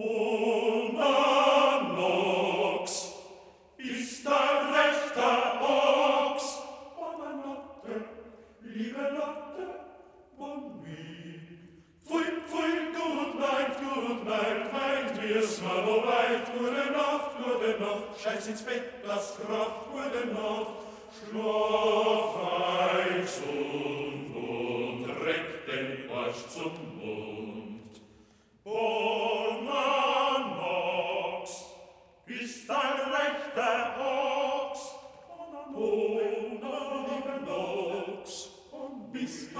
Oma nox, ist ein rechter Ochs. Oma liebe notte, bon vie. Fui, fui, good night, good night, heilt weit, gute Nacht, gute Nacht, scheiß ins Bett, das kracht, Nacht, schlaf heilt zum Mond, reckt den Arsch zum ¡Gracias!